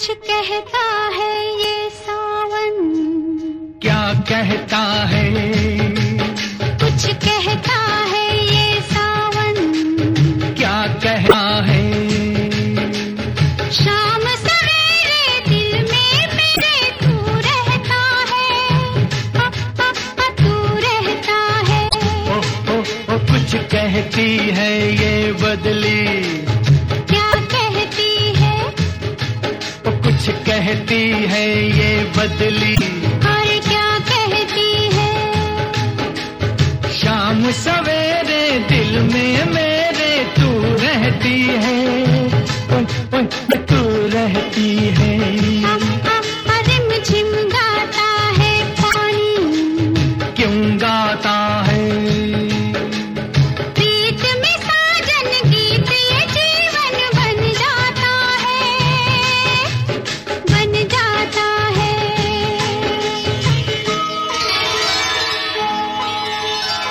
कुछ कहता है ये सावन। क्या कहता है? कुछ कहता है ये सावन। क्या कहता है? शाम सवेरे दिल में मेरे तू रहता है। तू रहता है। ओ, ओ, ओ, कुछ कहती है ये बदली। कुछ कहती है ये बदली। और क्या कहती है? शाम सवेरे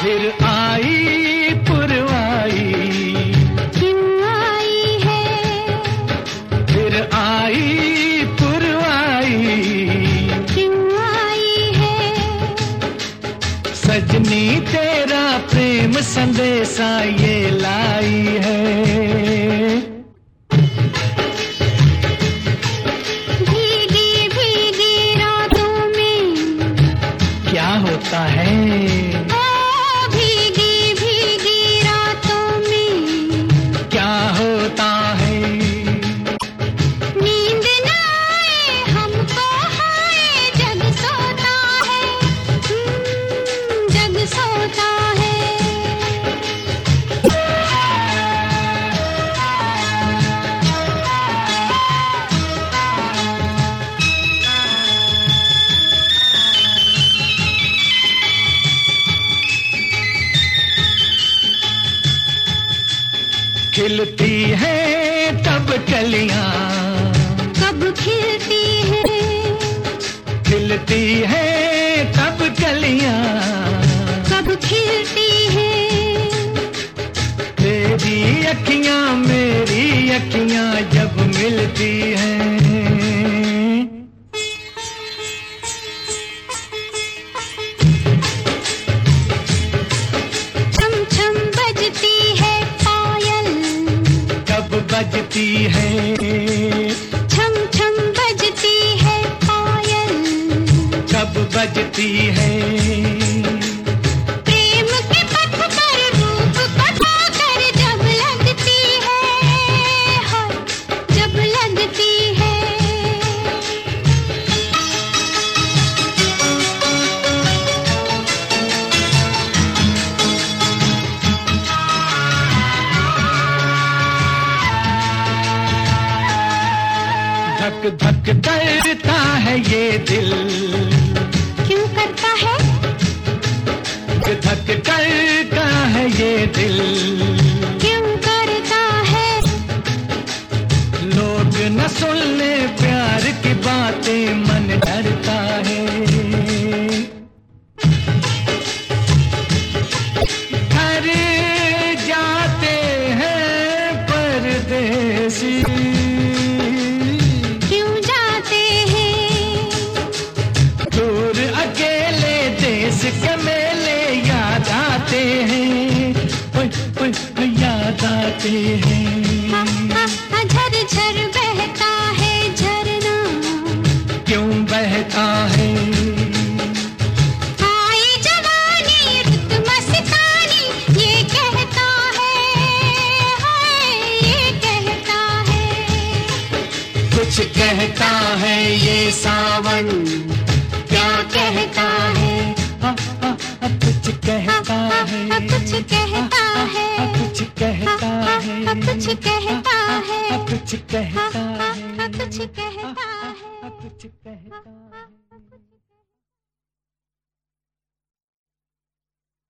फिर आई पुरवाई। क्यों आई है। फिर आई पुरवाई। क्यों आई है। सजनी तेरा प्रेम संदेशा ये लाई है। भीगी भीगी रातों में। क्या होता है? खिलती है तब कलिया। कब खिलती है? खिलती है तब कलियाँ। कब खिलती है? तेरी अखियाँ मेरी अखियाँ जब मिलती हैं। बजती है। छम छम बजती है पायल कब बजती है। धक धक करता है ये दिल। क्यों करता है? धक धक करता है ये दिल। याद आते हैं झर झर बहता है झरना। क्यों बहता है? आई जवानी रुत मस्तानी ये कहता है हाय ये कहता है। कुछ कहता है ये सावन। है कुछ कहता है। कुछ कहता है।